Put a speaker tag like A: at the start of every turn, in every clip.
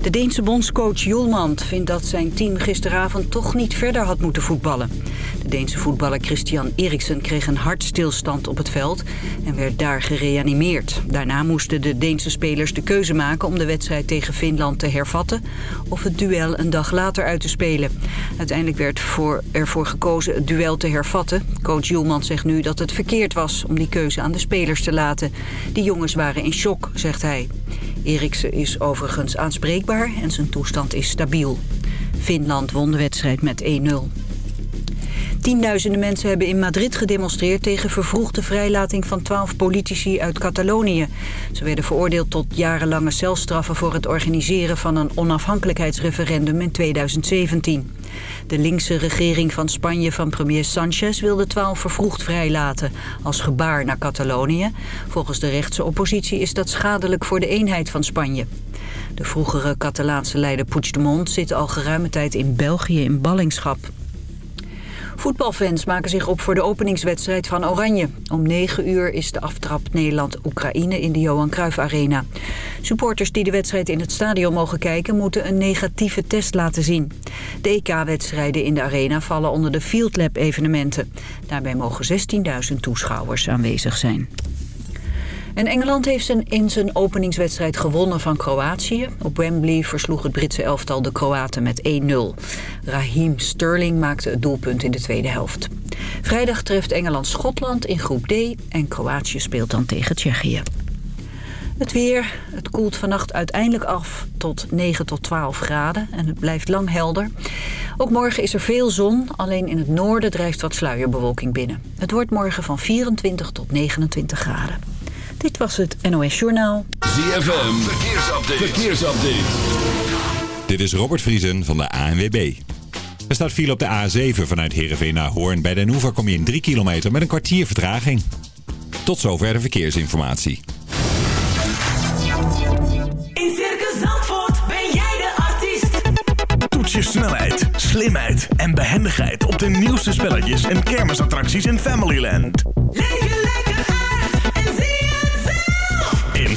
A: De Deense bondscoach Julmand vindt dat zijn team gisteravond toch niet verder had moeten voetballen. De Deense voetballer Christian Eriksen kreeg een hartstilstand op het veld en werd daar gereanimeerd. Daarna moesten de Deense spelers de keuze maken om de wedstrijd tegen Finland te hervatten of het duel een dag later uit te spelen. Uiteindelijk werd voor, ervoor gekozen het duel te hervatten. Coach Julmand zegt nu dat het verkeerd was om die keuze aan de spelers te laten. Die jongens waren in shock, zegt hij. Eriksen is overigens aanspreekbaar en zijn toestand is stabiel. Finland won de wedstrijd met 1-0. Tienduizenden mensen hebben in Madrid gedemonstreerd tegen vervroegde vrijlating van twaalf politici uit Catalonië. Ze werden veroordeeld tot jarenlange celstraffen voor het organiseren van een onafhankelijkheidsreferendum in 2017. De linkse regering van Spanje van premier Sanchez wilde twaalf vervroegd vrijlaten als gebaar naar Catalonië. Volgens de rechtse oppositie is dat schadelijk voor de eenheid van Spanje. De vroegere Catalaanse leider Puigdemont zit al geruime tijd in België in ballingschap. Voetbalfans maken zich op voor de openingswedstrijd van Oranje. Om 9 uur is de aftrap Nederland-Oekraïne in de Johan Cruijff Arena. Supporters die de wedstrijd in het stadion mogen kijken... moeten een negatieve test laten zien. De EK-wedstrijden in de arena vallen onder de Field Lab evenementen. Daarbij mogen 16.000 toeschouwers aanwezig zijn. En Engeland heeft in zijn openingswedstrijd gewonnen van Kroatië. Op Wembley versloeg het Britse elftal de Kroaten met 1-0. Raheem Sterling maakte het doelpunt in de tweede helft. Vrijdag treft Engeland Schotland in groep D en Kroatië speelt dan tegen Tsjechië. Het weer, het koelt vannacht uiteindelijk af tot 9 tot 12 graden en het blijft lang helder. Ook morgen is er veel zon, alleen in het noorden drijft wat sluierbewolking binnen. Het wordt morgen van 24 tot 29 graden. Dit was het NOS Journaal.
B: ZFM, verkeersupdate. verkeersupdate.
C: Dit is Robert Vriesen van de ANWB. Er staat file op de A7 vanuit Heerenveen naar Hoorn. Bij Den Hoever kom je in 3 kilometer met een kwartier vertraging. Tot zover de verkeersinformatie.
D: In Circus Zandvoort ben jij de artiest.
E: Toets je snelheid, slimheid en behendigheid op de nieuwste spelletjes en kermisattracties in Familyland.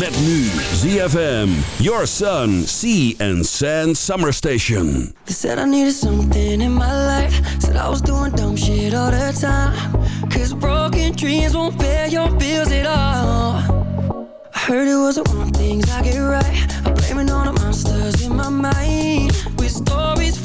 B: Met nu ZFM, Your Sun, Sea and Sand Summer Station.
F: They said I needed something in my life. Said I was doing dumb shit all the time. Cause broken dreams won't pay your bills at all. I heard it was the wrong things I get right. I'm blaming all the monsters in my mind. With stories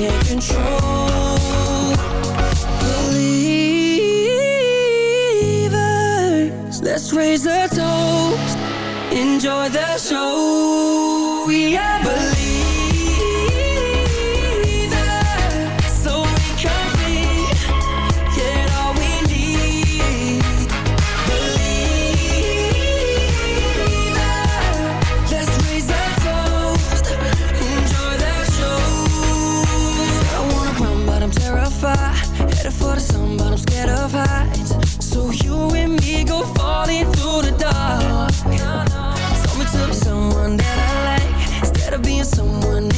F: And control believers. Let's raise a toast. Enjoy the show. We are. Someone that I like. Instead of being someone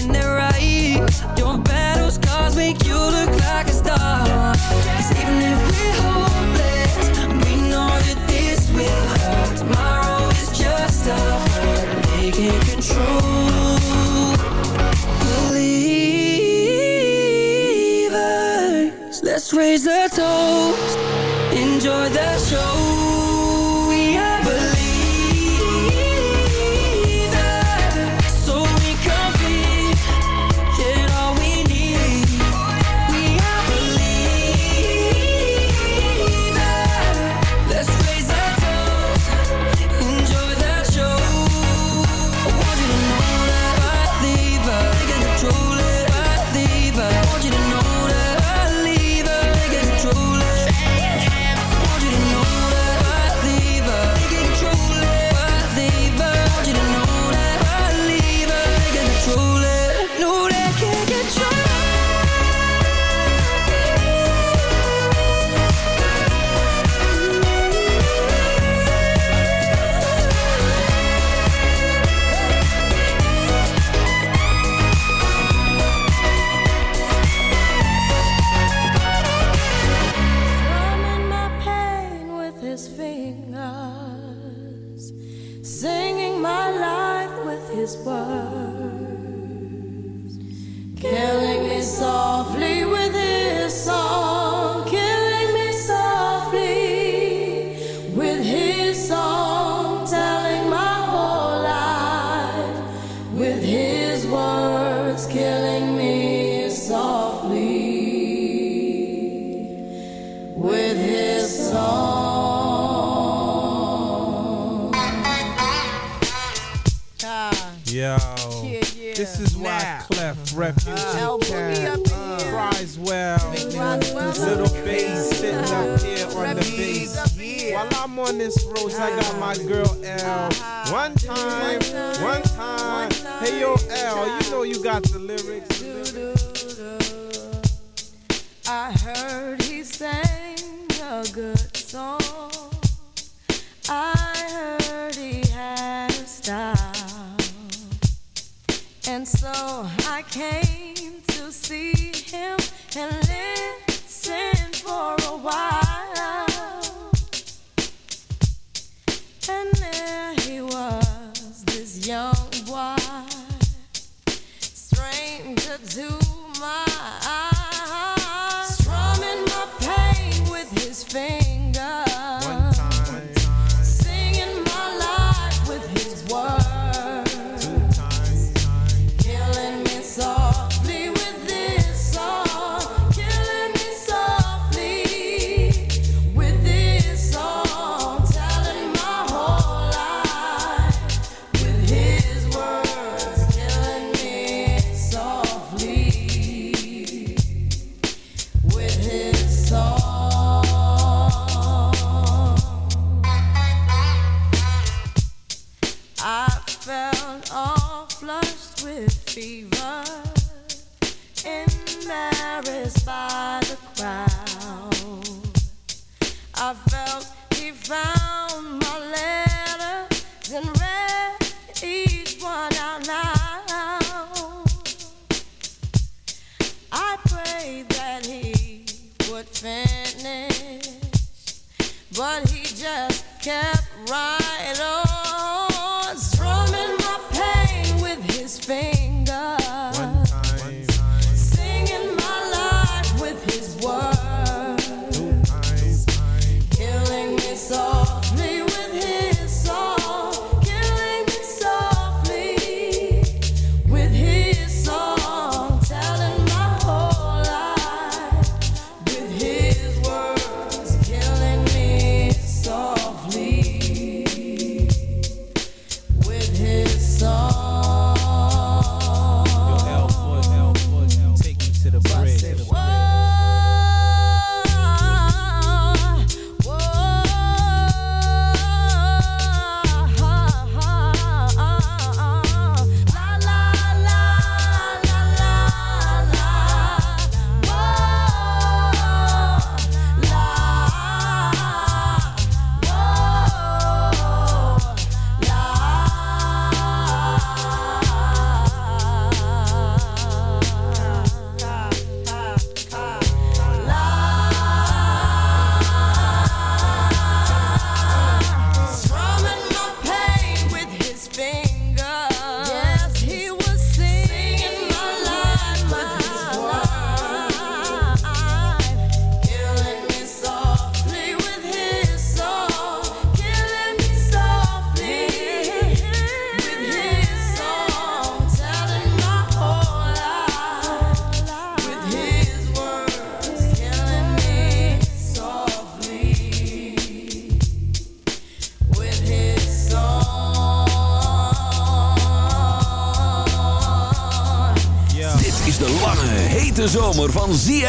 G: his
H: fame.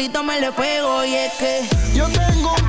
I: solito me
J: le
K: pego y es que
J: yo tengo un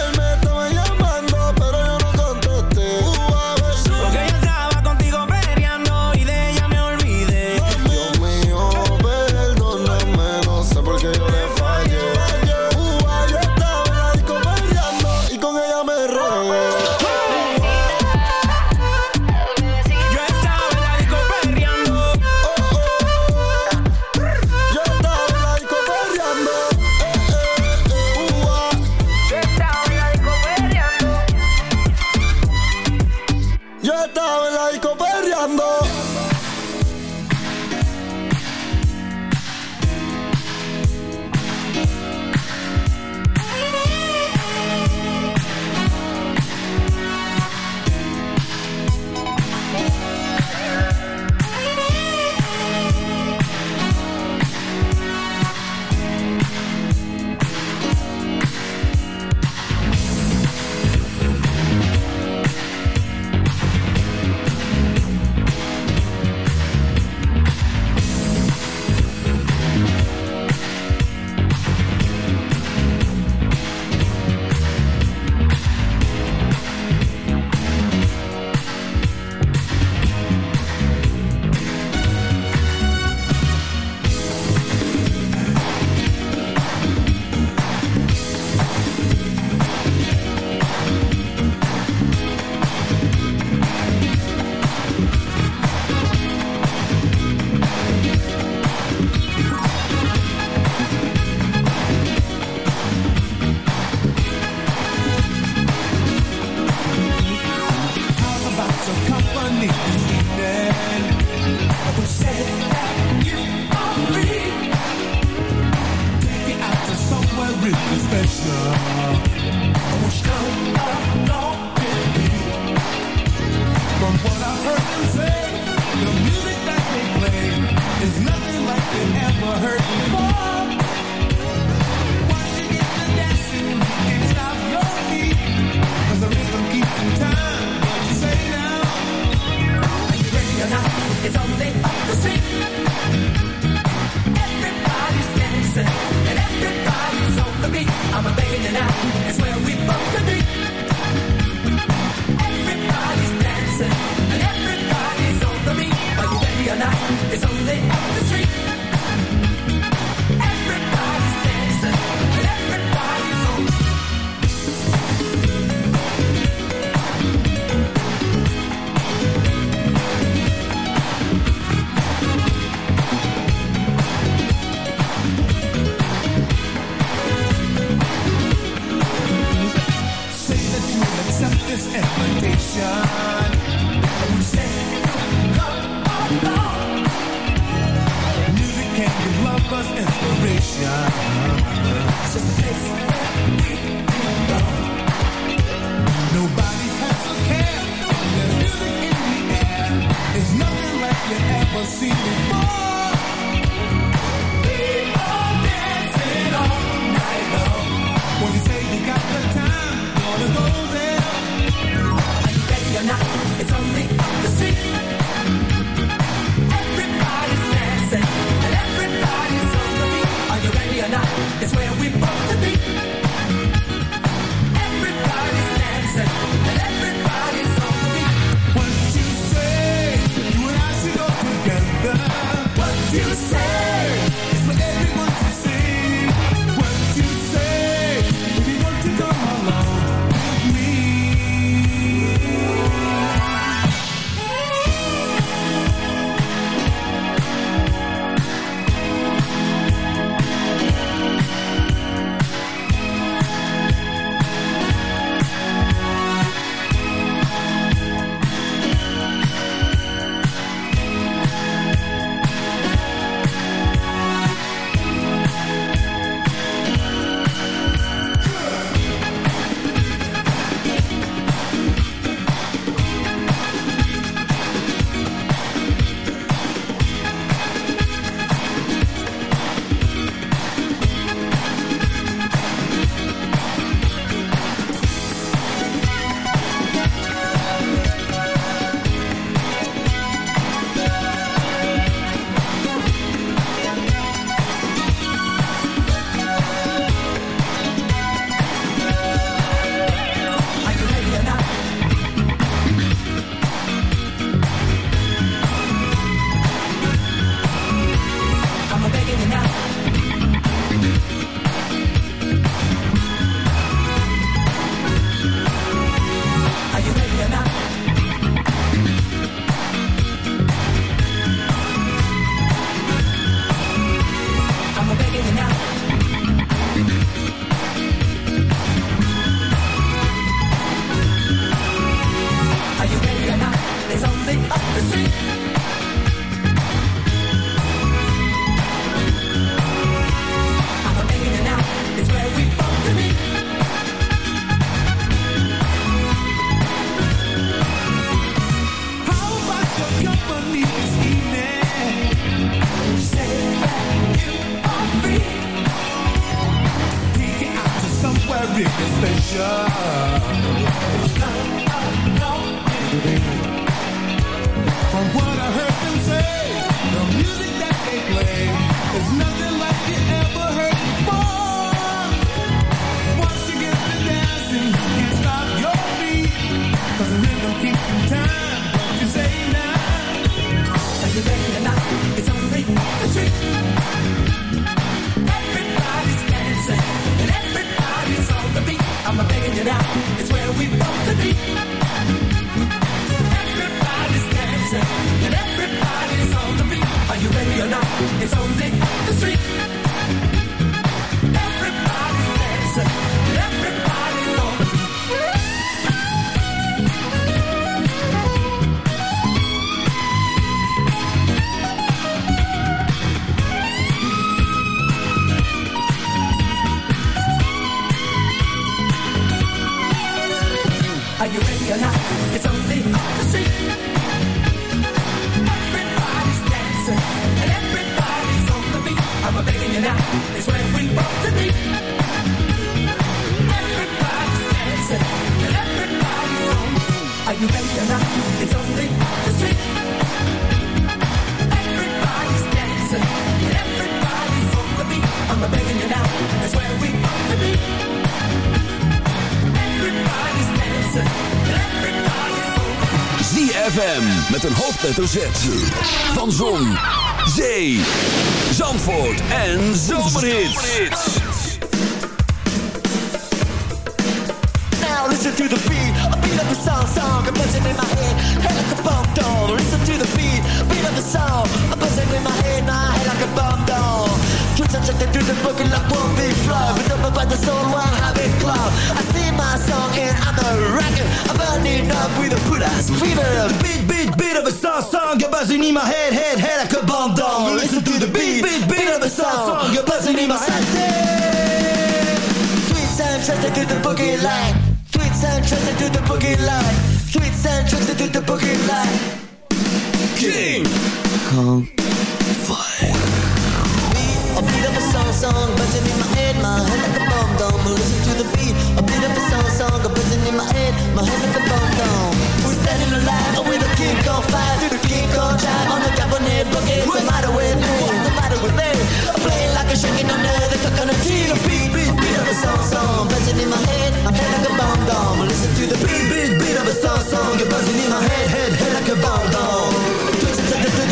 B: met een hoofdletter Z. Van Zon, Zee, Zandvoort en Zomerhits.
L: Now listen to the beat, a beat of the song, song, a buzzing in my head, head like a bomb down. Listen to the beat, beat of the song, a buzzing in my head, my head like a bomb down. Twitch and check through the book and like one big flow, but up about the soul, one habit club. I sing my song and I'm a rocker, I'm burning up with a put ass fever. Beat, beat, beat of a song, song, a buzzing in my head, head, head like a bomb down. Listen to the beat, beat, beat of a song, song You're buzzing in my head. Sweet sound, trusted to the boogie line. Sweet sound, trusted to the boogie line. Sweet sound, trusted to the boogie line. King Kong Fire. Beat of a song, song, buzzing in my head, my head like a bomb. Listen to the beat, beat a song, song, buzzing in my head, my head like a bomb. We're standing alive the on the with me? With me? I'm playing like a shaking the beat, beat, beat of a song, song, buzzing in my head, my head like a bomb. Listen to the beat, beat, beat a song, song, you're buzzing in my head, head, head like a bomb.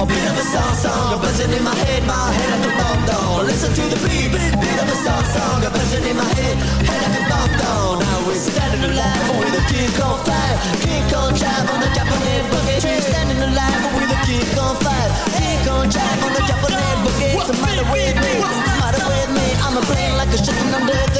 L: A beat of a song, song, buzzing in my head, my head like a bomb dome. Listen to the beat, beat, beat of a song, song, buzzing in my head, head like a bomb dome. Now we're standing alive with a king on fire, king on drive on the Japanese boogie. We're standing alive with a king on fire, king on drive on the Japanese boogie. What's the matter with me? What's the matter with me? I'm a brain like a chicken under the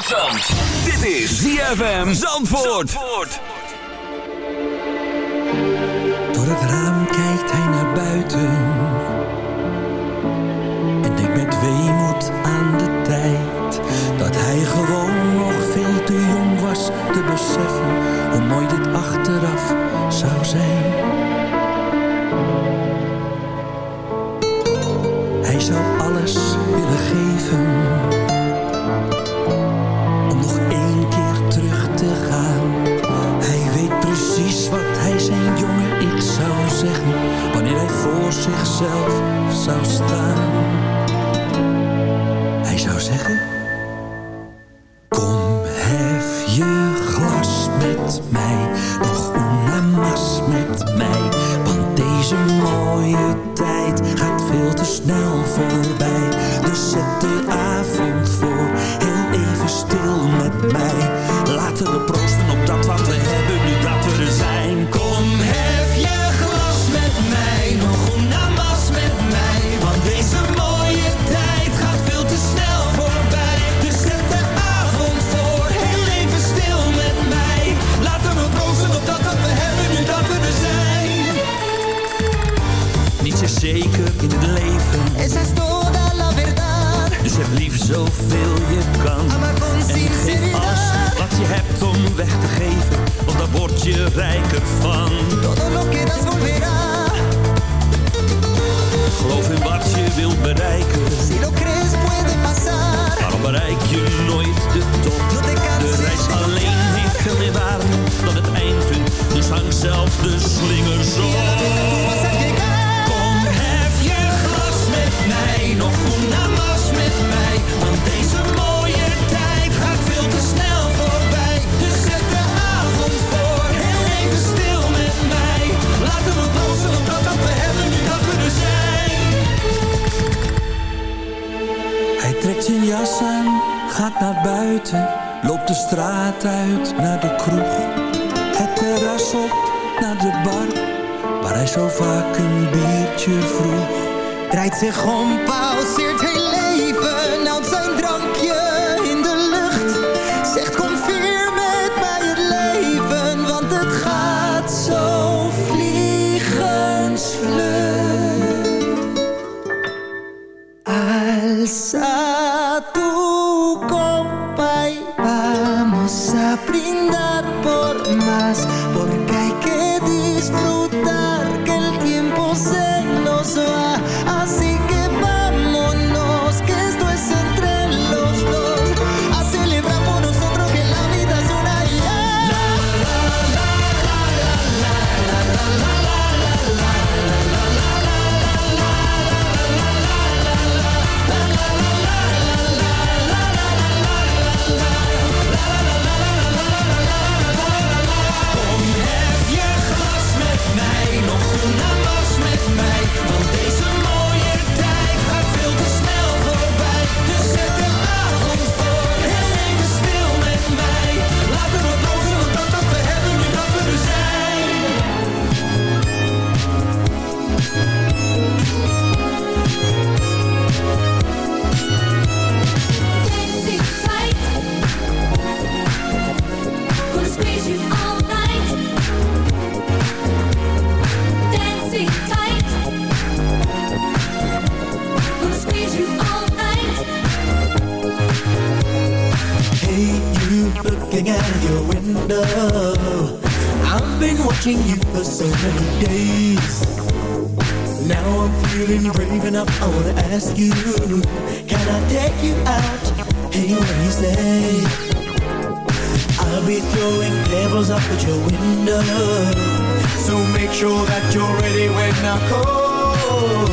M: in.
B: Dit is ZFM Zandvoort. Zandvoort.
N: Door het raam kijkt hij myself. weg te geven, want daar word je rijker van.
O: Todo lo que das volverá.
N: Geloof in wat je wilt bereiken.
O: Si lo crees puede pasar.
N: Waarom bereik je nooit de top? de reis alleen heeft veel meer waarde dan het eindpunt, dus hang uit naar de kroeg. Het terras op naar de bar, waar hij zo vaak een biertje vroeg.
O: Draait zich om, pauzeert up, I wanna ask you Can I take you out? Hey, what do you say? I'll be throwing pebbles up at your window. So make sure that you're ready when I call.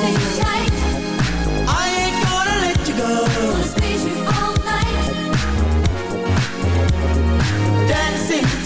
P: Sit tight
O: I ain't gonna let you go.
P: Gonna squeeze you all night.
O: Dancing.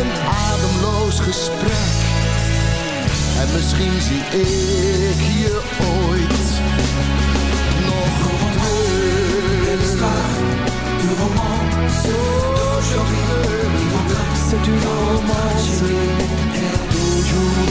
J: een ademloos gesprek. En misschien zie ik je ooit nog op
Q: Du romance d'aujourd'hui,
J: c'est du romance d'aujourd'hui.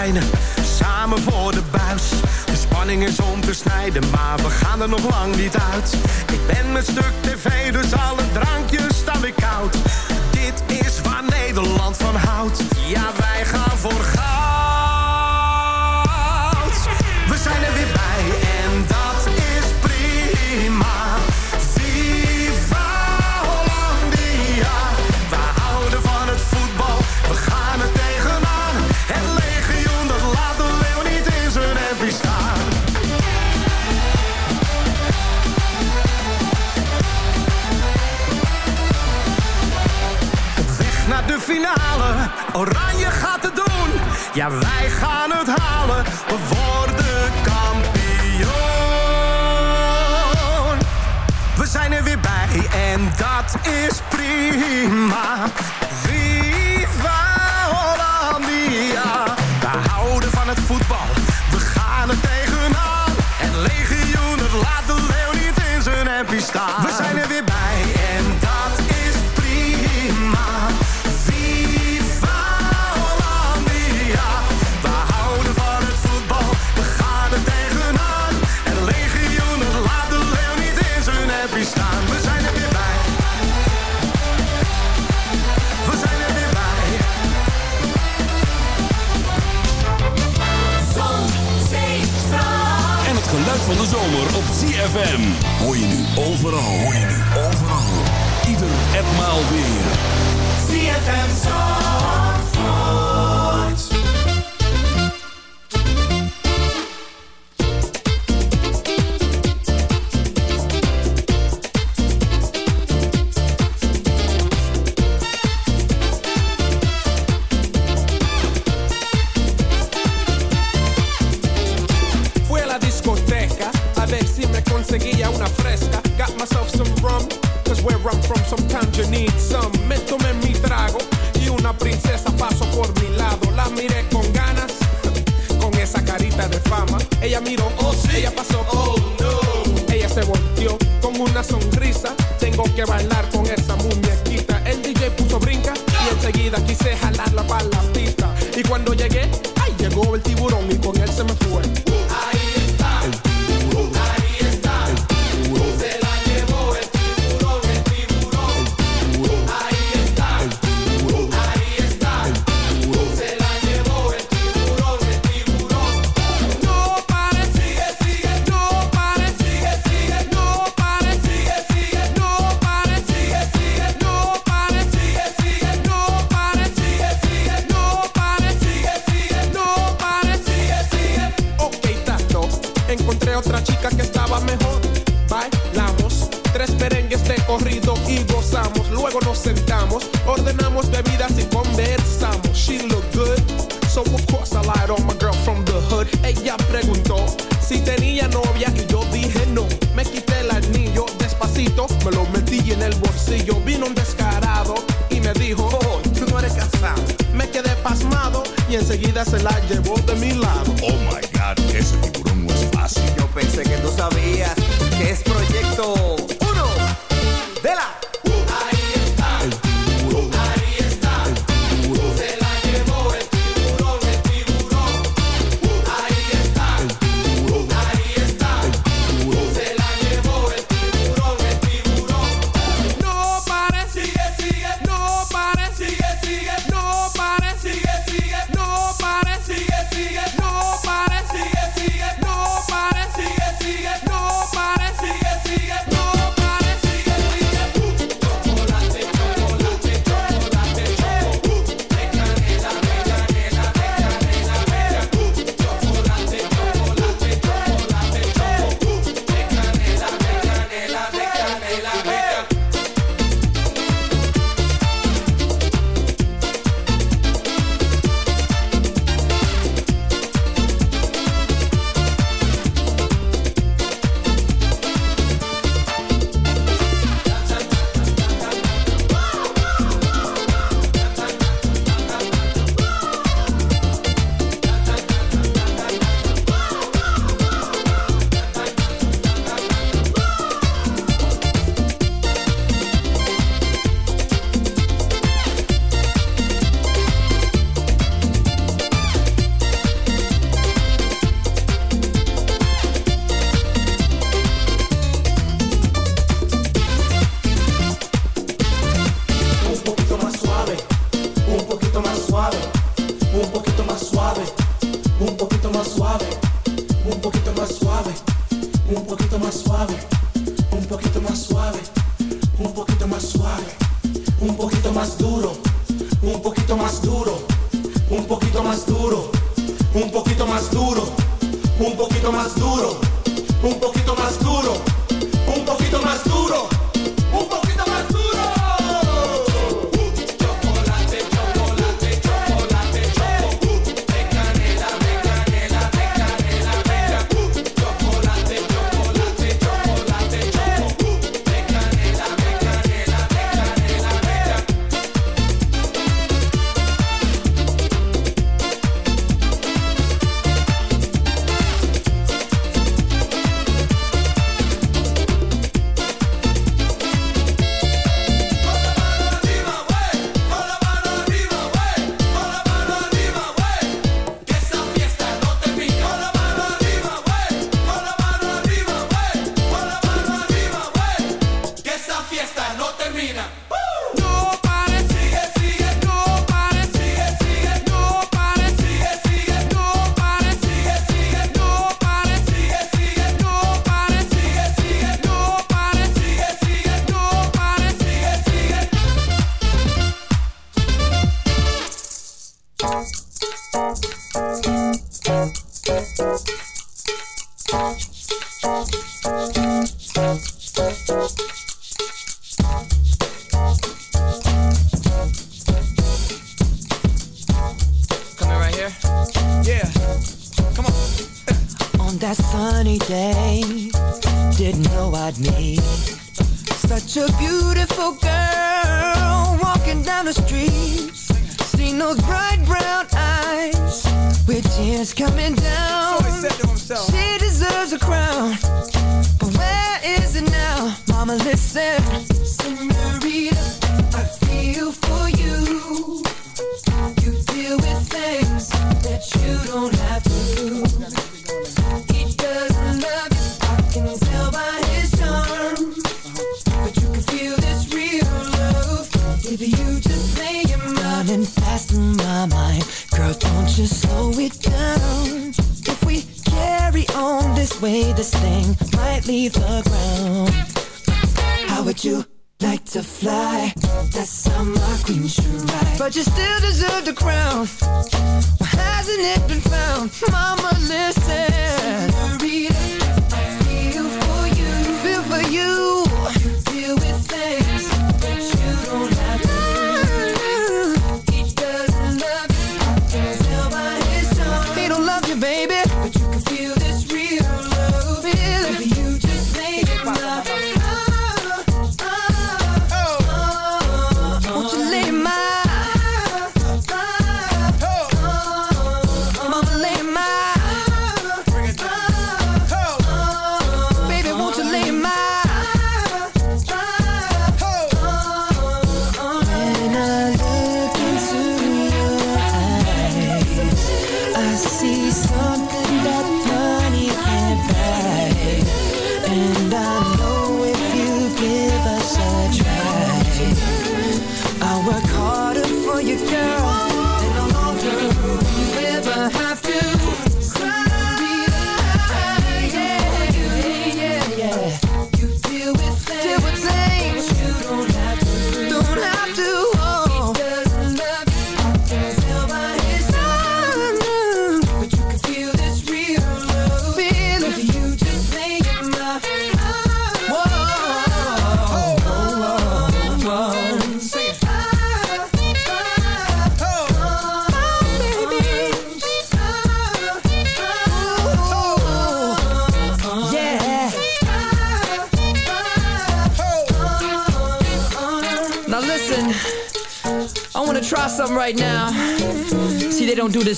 E: Samen voor de buis. De spanning is om te snijden, maar we gaan er nog lang niet uit. Ik ben met stuk tv, dus alle drankjes staan weer koud. Dit is waar Nederland van houdt. Ja, de finale. Oranje gaat het doen, ja wij gaan het halen. We worden kampioen. We zijn er weer bij en dat is prima. Viva Hollandia. We houden van het voetbal, we gaan er tegenaan. En legioen, het laat de leeuw niet in zijn hempje staan.
B: ZFM. Hoor je nu overal, hoor je nu overal. Ieder enmaal weer.
R: ZFM
F: Zon.